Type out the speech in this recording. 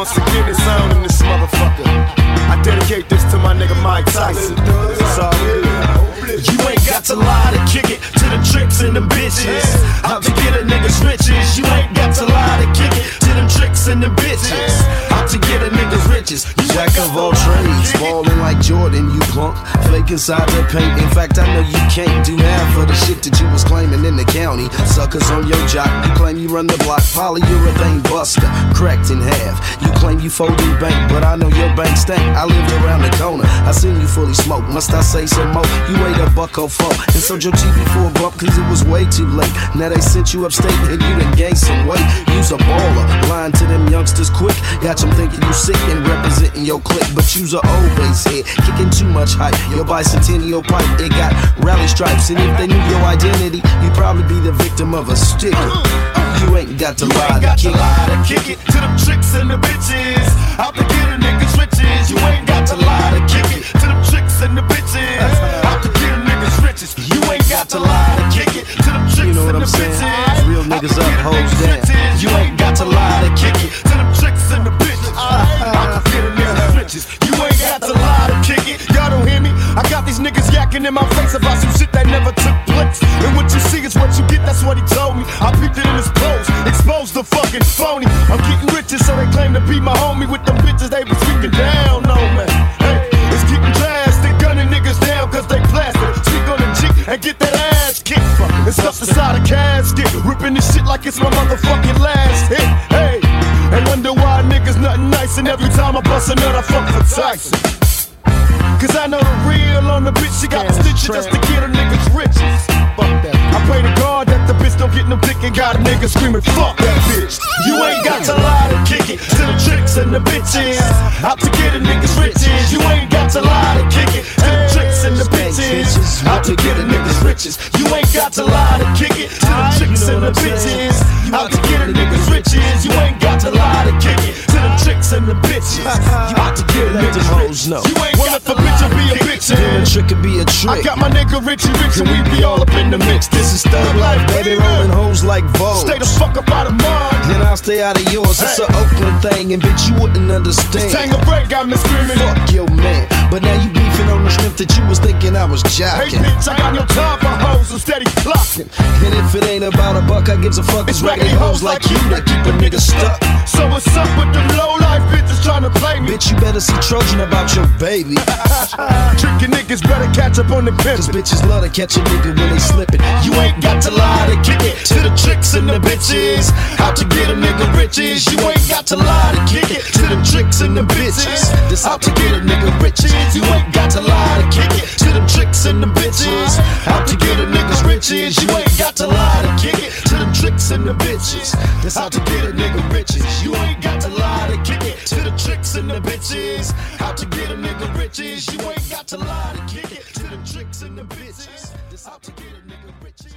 Once again, it's on in this motherfucker. I dedicate this to my nigga Mike Tyson. Is. You ain't got to lie to kick it to the tricks and the bitches. Out to get a nigga's riches. You ain't got to lie to kick it to them tricks and the bitches. Out to get a nigga's riches. You Jack of all trades, ballin' like Jordan, you plunk. Fake inside the paint. In fact, I know you can't do half of the shit that you was claiming in the county. Suckers on your jock, you claim you run the block. Polly. You're a Polyurethane buster, cracked in half. You claim you folding bank, but I know your bank stank. I lived around the corner, I seen you fully smoked. Must I say some more? You ate a buck or four and sold your TV for a bump, cause it was way too late. Now they sent you upstate and you done gained some weight. You's a baller, lying to them youngsters quick. Got them thinking you sick and representing your clique, but you's a old base kicking too much hype. Your bicentennial pipe, it got rally stripes, and if they knew your identity, you'd probably be the victim of a sticker. You ain't got to You lie ain't to got to kick it. lie to kick it to them tricks and the bitches. Out to get a nigga's riches. You ain't got to lie to kick it to them tricks and the bitches. Out to get a nigga's riches. You ain't got to lie to kick it to them tricks know what and I'm the saying? bitches. Real niggas to up, hoes nigga's down. You ain't got to lie to kick it to them tricks and the shit that never took place. And what you see is what you get, that's what he told me. I peeped it in his post, exposed the fucking phony. I'm getting riches, so they claim to be my homie with them bitches they be speaking down on me. Hey, it's getting drastic, gunning niggas down cause they plastic. Speak on the G and get that ass kicked. And stuff inside a casket, ripping this shit like it's my motherfucking last hit. Hey, and wonder why niggas nothing nice, and every time I bust a nut, I fuck for Tyson. Cause I know the real on the bitch, she got the stitches just to get a nigga's riches. Fuck that. I pray to God that the bitch don't get no dick and got a nigga screaming, fuck that bitch. You ain't got to lie to kick it to the tricks and the bitches. Out to get a nigga's riches. You ain't got to lie to kick it to the tricks and the bitches. Out to get a nigga's riches. You ain't got to lie to kick it to the tricks and the bitches. And the bitches. To get a Let them hoes know. You ain't got to bitch or be a bitch. Doing a trick could be a I trick. I got my nigga Richie Rich and we be all up in the mix. This is thug life, baby, rolling hoes like Vogue. Stay the fuck up out of mine. Then I'll stay out of yours. It's Hey. an Oakland thing, and bitch, you wouldn't understand. Tango break got me screaming. Fuck your man. But now you beefing on the strength that you was thinking I was Hey bitch, I got no time for hoes. I'm steady clocking. And if it ain't about a buck, I gives a fuck. It's raggedy hoes like you that keep a nigga play me? Bitch, you better see Trojan about your baby. Tricking niggas better catch up on the Cause bitches love to catch a nigga when they slipping. You ain't got to lie to kick it to the tricks and the bitches. How to get a nigga riches. You ain't got to lie to kick it to the tricks and the bitches. This how to get a nigga riches. You ain't got to lie to kick it to the tricks and the bitches. How to get a nigga's riches. You tricks and the bitches. That's how to get a nigga riches. You ain't got to lie to kick it to the tricks and the bitches. How to get a nigga riches. You ain't got to lie to kick it to the tricks and the bitches. That's how to get a nigga riches.